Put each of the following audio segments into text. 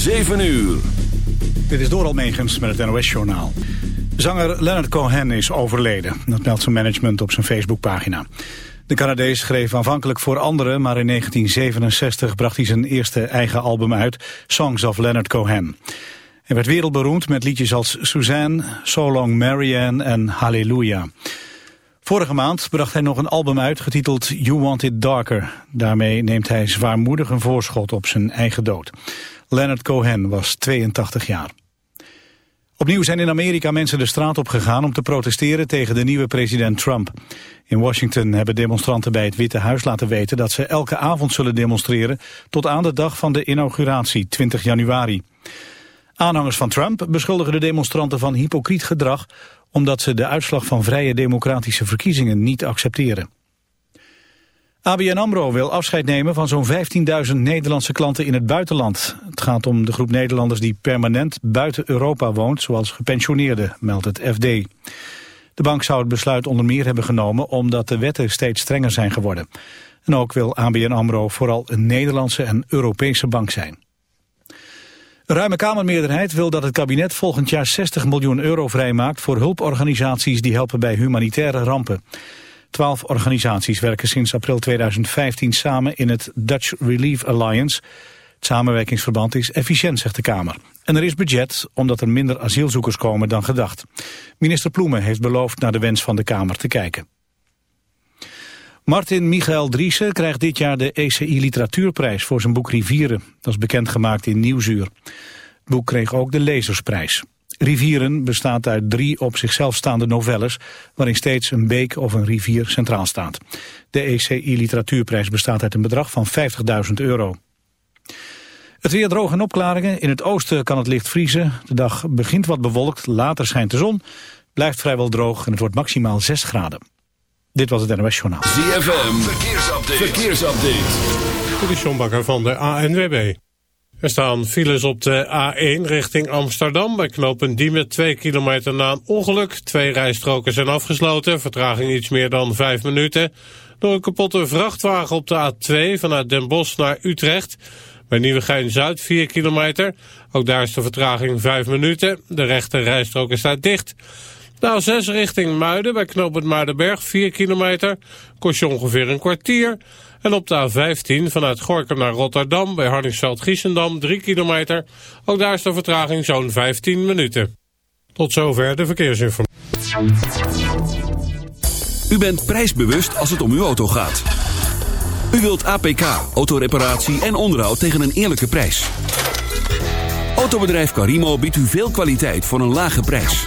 7 uur. Dit is Doral Megens met het NOS-journaal. Zanger Leonard Cohen is overleden. Dat meldt zijn management op zijn Facebookpagina. De Canadees schreef aanvankelijk voor anderen... maar in 1967 bracht hij zijn eerste eigen album uit... Songs of Leonard Cohen. Hij werd wereldberoemd met liedjes als Suzanne, So Long Marianne en Hallelujah. Vorige maand bracht hij nog een album uit getiteld You Want It Darker. Daarmee neemt hij zwaarmoedig een voorschot op zijn eigen dood. Leonard Cohen was 82 jaar. Opnieuw zijn in Amerika mensen de straat op gegaan om te protesteren tegen de nieuwe president Trump. In Washington hebben demonstranten bij het Witte Huis laten weten dat ze elke avond zullen demonstreren tot aan de dag van de inauguratie, 20 januari. Aanhangers van Trump beschuldigen de demonstranten van hypocriet gedrag omdat ze de uitslag van vrije democratische verkiezingen niet accepteren. ABN AMRO wil afscheid nemen van zo'n 15.000 Nederlandse klanten in het buitenland. Het gaat om de groep Nederlanders die permanent buiten Europa woont, zoals gepensioneerden, meldt het FD. De bank zou het besluit onder meer hebben genomen omdat de wetten steeds strenger zijn geworden. En ook wil ABN AMRO vooral een Nederlandse en Europese bank zijn. Een ruime Kamermeerderheid wil dat het kabinet volgend jaar 60 miljoen euro vrijmaakt voor hulporganisaties die helpen bij humanitaire rampen. Twaalf organisaties werken sinds april 2015 samen in het Dutch Relief Alliance. Het samenwerkingsverband is efficiënt, zegt de Kamer. En er is budget, omdat er minder asielzoekers komen dan gedacht. Minister Ploemen heeft beloofd naar de wens van de Kamer te kijken. Martin Michael Driessen krijgt dit jaar de ECI Literatuurprijs voor zijn boek Rivieren. Dat is bekendgemaakt in Nieuwsuur. Het boek kreeg ook de Lezersprijs. Rivieren bestaat uit drie op zichzelf staande novelles... waarin steeds een beek of een rivier centraal staat. De ECI Literatuurprijs bestaat uit een bedrag van 50.000 euro. Het weer droog en opklaringen. In het oosten kan het licht vriezen. De dag begint wat bewolkt, later schijnt de zon. Blijft vrijwel droog en het wordt maximaal 6 graden. Dit was het NOS Journaal. ZFM, verkeersupdate. verkeersupdate. Dit is John Bakker van de ANWB. Er staan files op de A1 richting Amsterdam. Bij knooppunt Diemen 2 kilometer na een ongeluk. Twee rijstroken zijn afgesloten. Vertraging iets meer dan 5 minuten. Door een kapotte vrachtwagen op de A2 vanuit Den Bosch naar Utrecht. Bij Nieuwegein-Zuid 4 kilometer. Ook daar is de vertraging 5 minuten. De rechte rijstrook is daar dicht. De A6 richting Muiden bij knooppunt Muidenberg 4 kilometer. Kost je ongeveer een kwartier. En op de A15 vanuit Gorkum naar Rotterdam bij Harningsveld-Giessendam 3 kilometer. Ook daar is de vertraging zo'n 15 minuten. Tot zover de verkeersinformatie. U bent prijsbewust als het om uw auto gaat. U wilt APK, autoreparatie en onderhoud tegen een eerlijke prijs. Autobedrijf Carimo biedt u veel kwaliteit voor een lage prijs.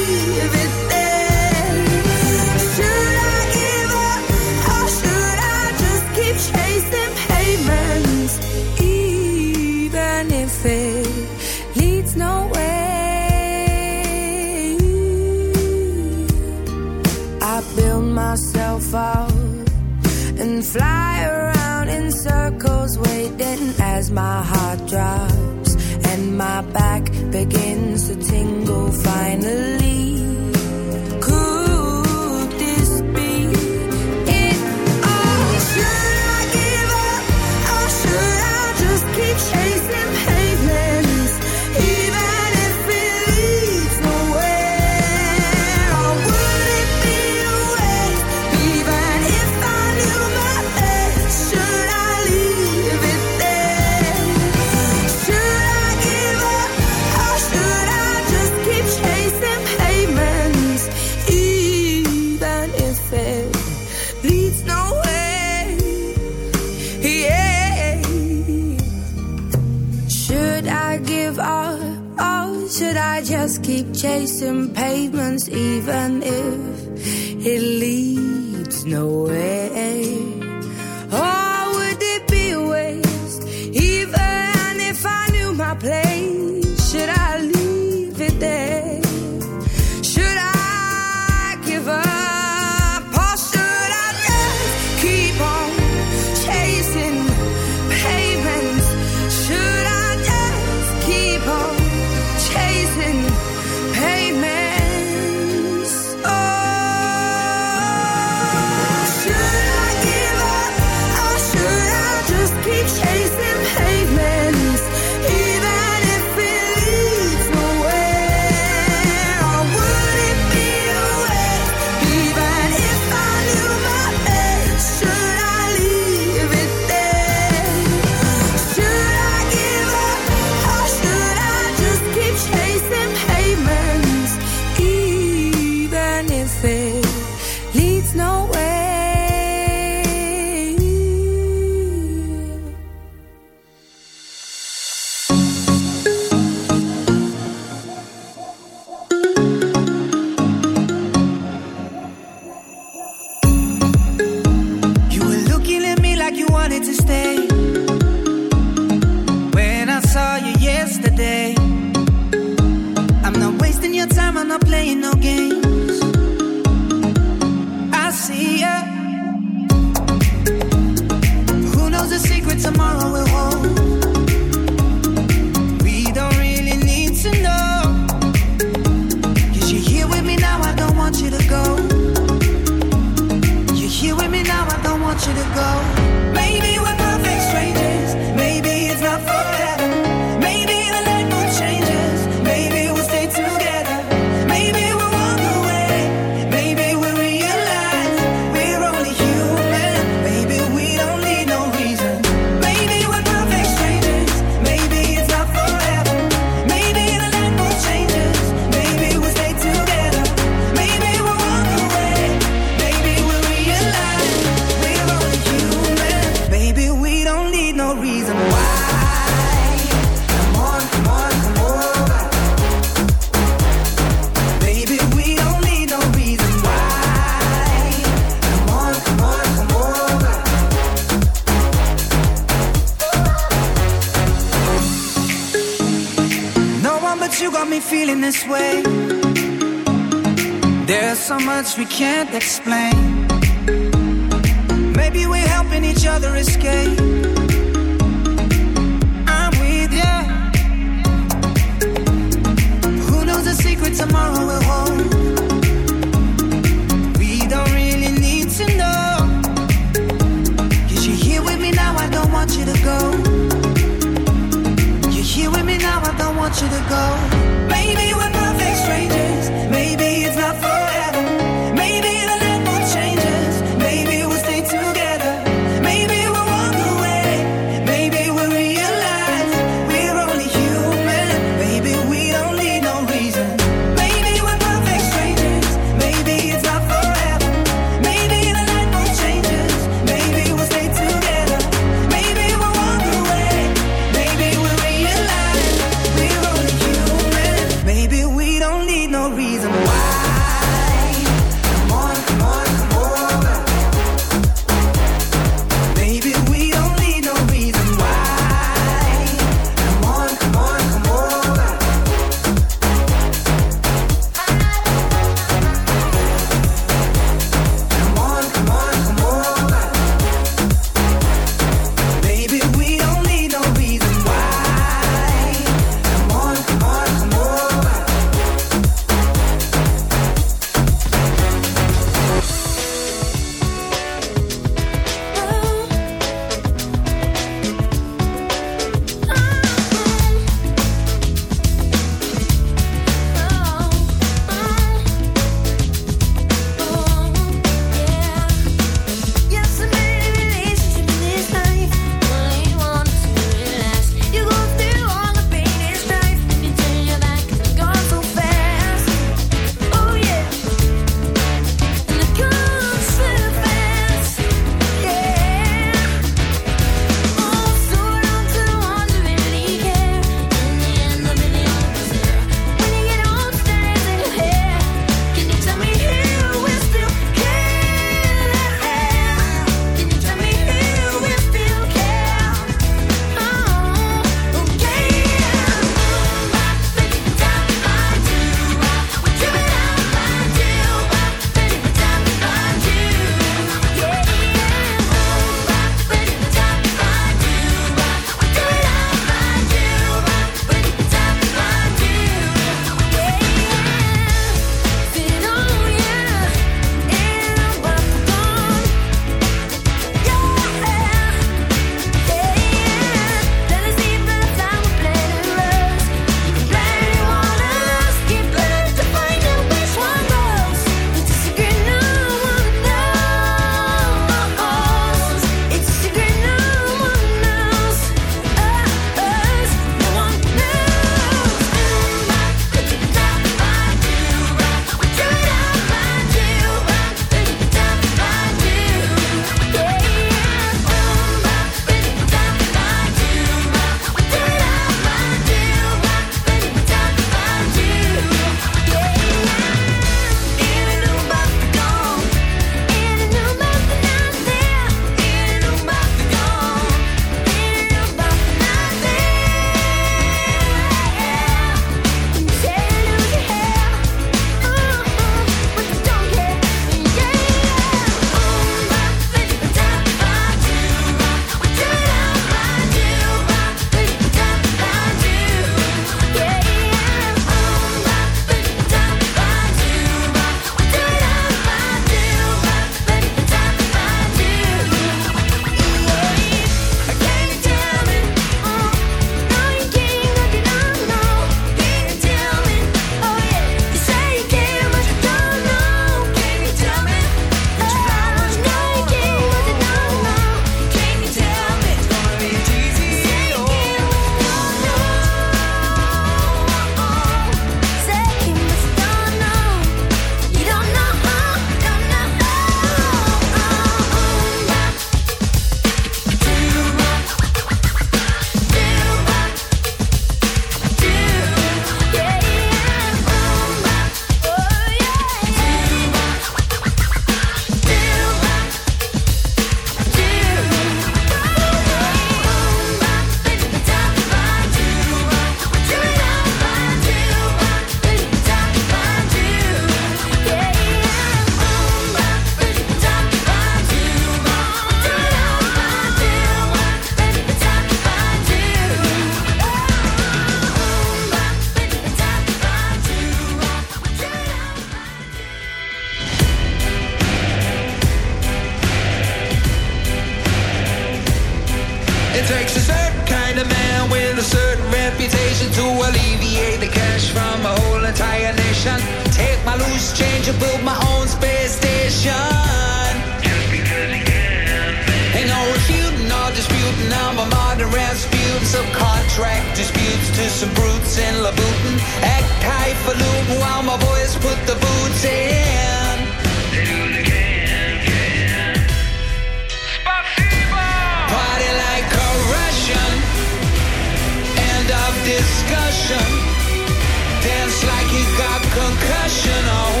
Dance like you got concussion. Oh,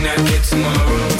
Cause we might not get tomorrow.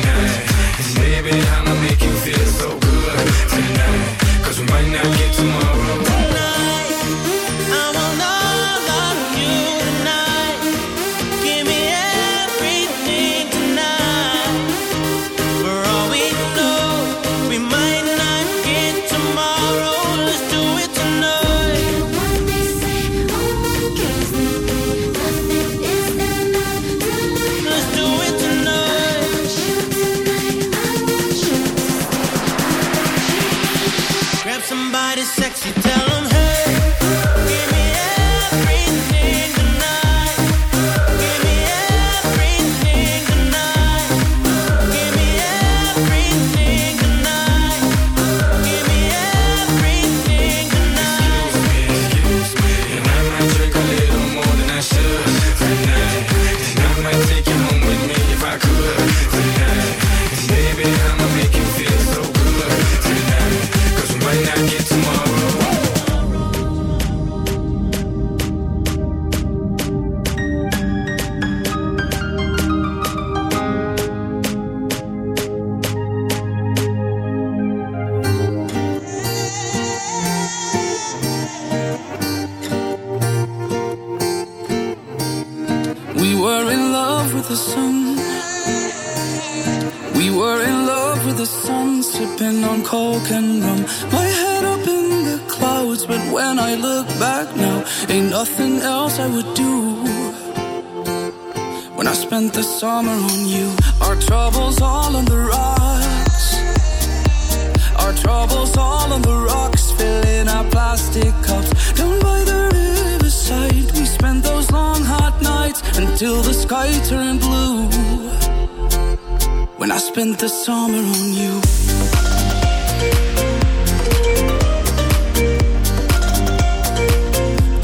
the summer on you.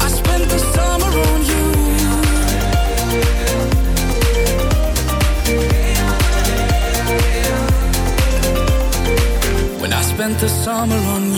I spent the summer on you when I spent the summer on you.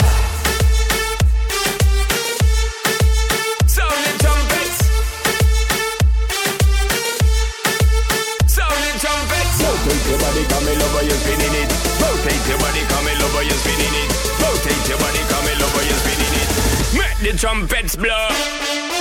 Trumpets blow.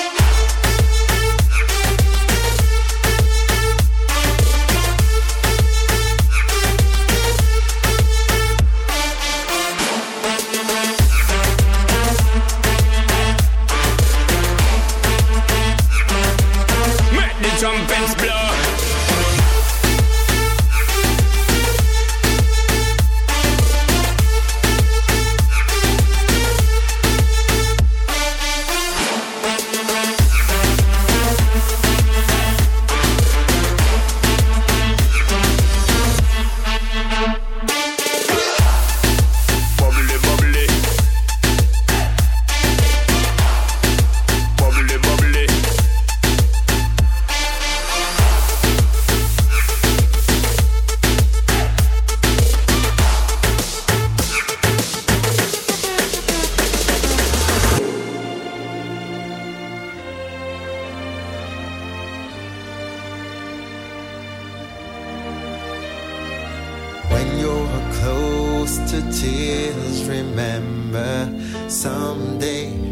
To tears, remember someday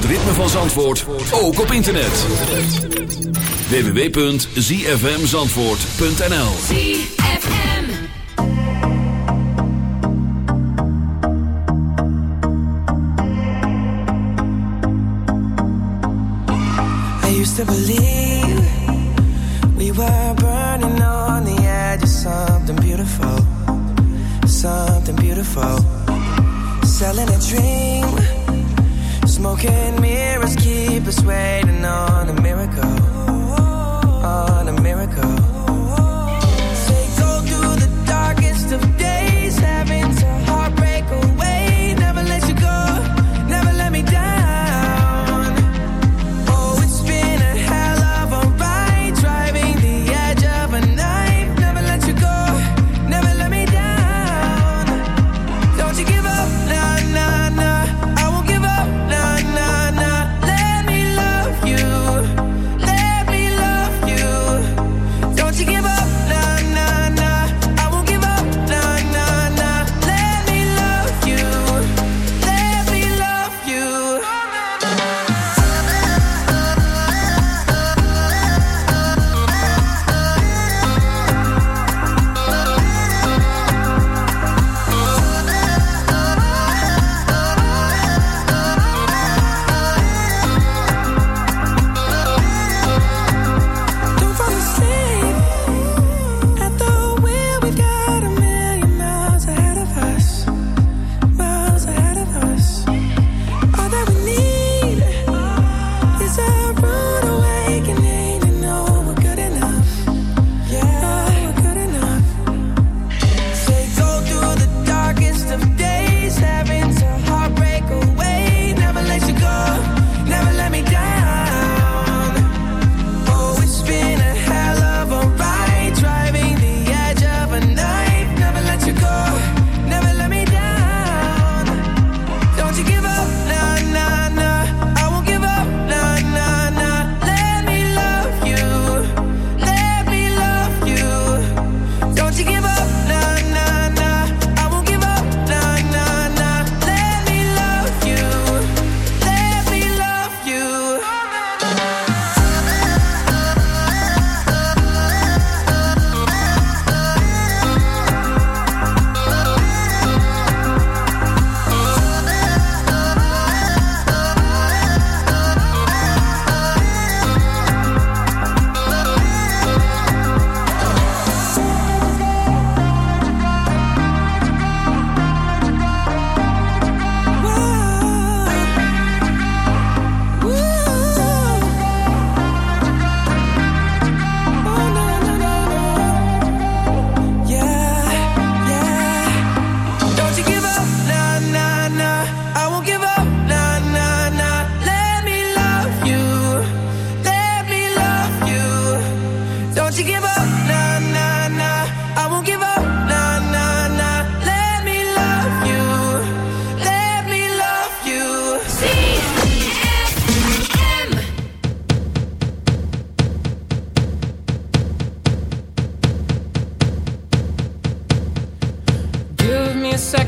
het ritme van Zandvoort ook op internet. www.zfmzandvoort.nl ZFM I used to believe We were burning on the edge of something beautiful Something beautiful. Selling a dream. broken mirrors keep us waiting on a miracle, on a miracle.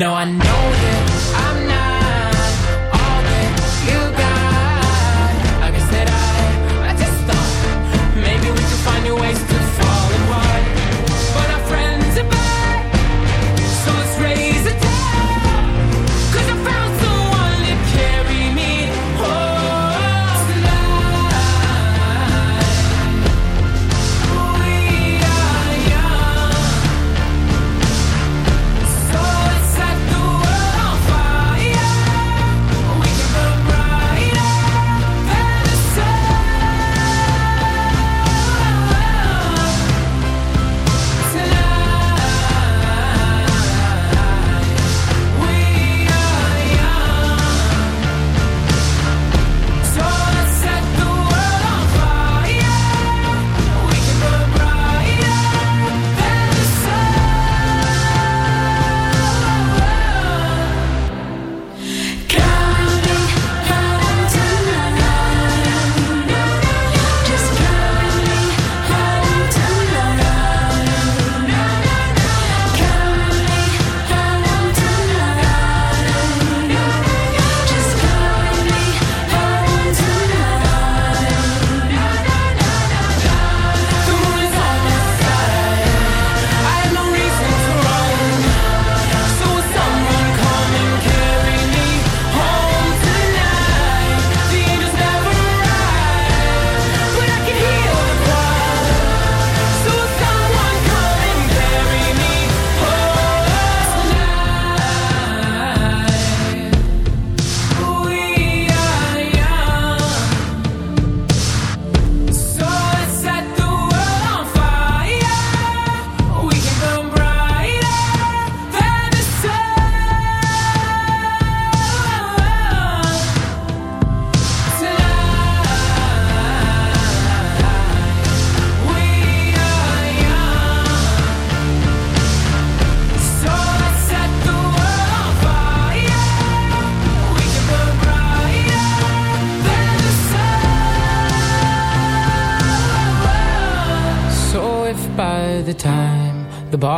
No, I.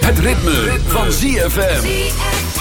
Het ritme, van ZFM.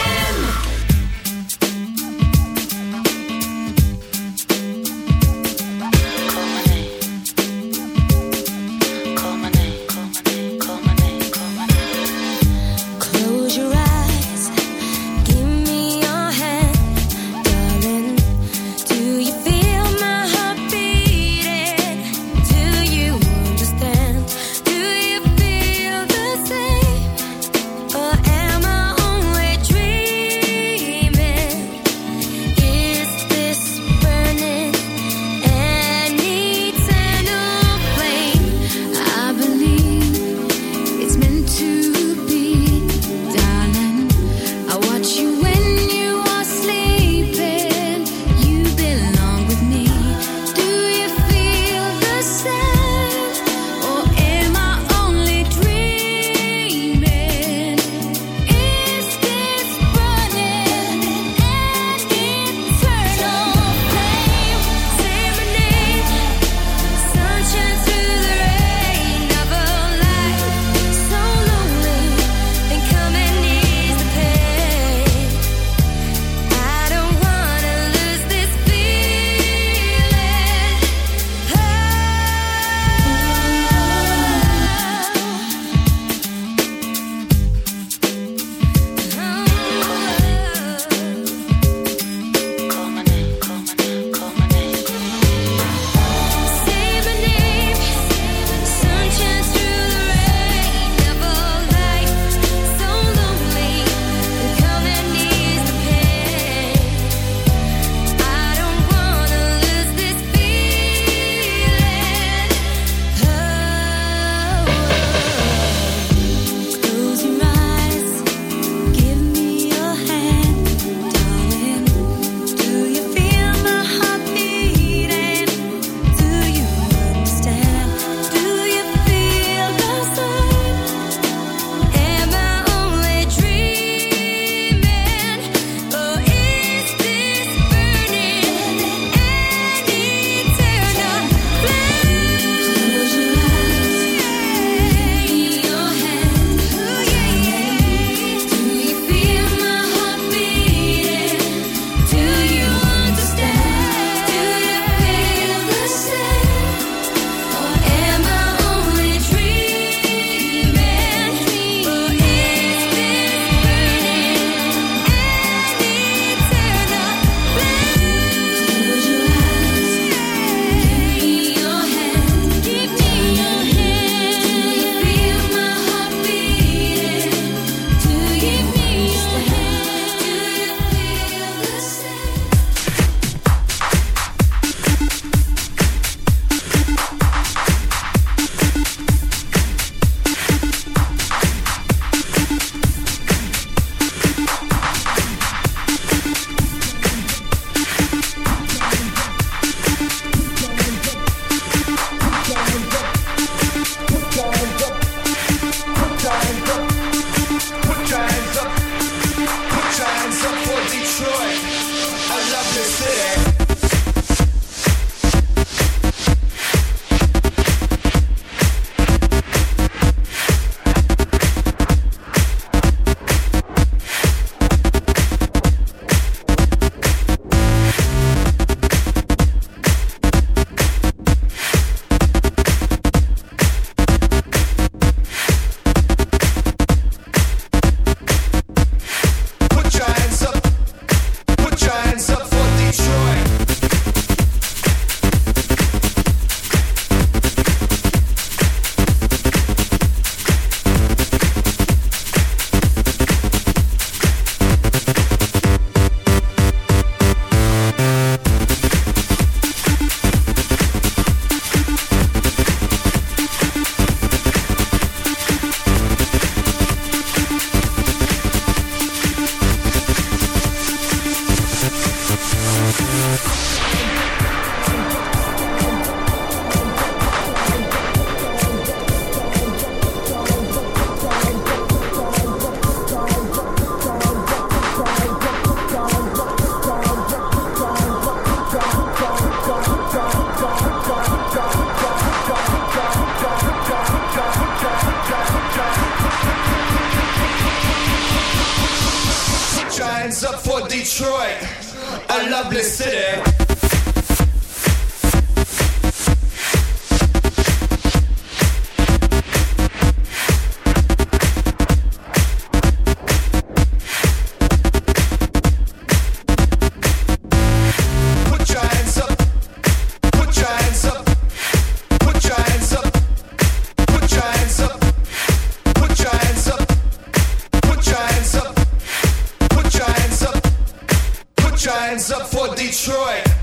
hands up for Detroit.